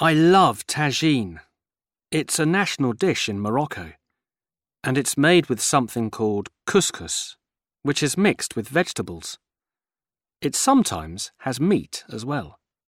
I love tagine. It's a national dish in Morocco, and it's made with something called couscous, which is mixed with vegetables. It sometimes has meat as well.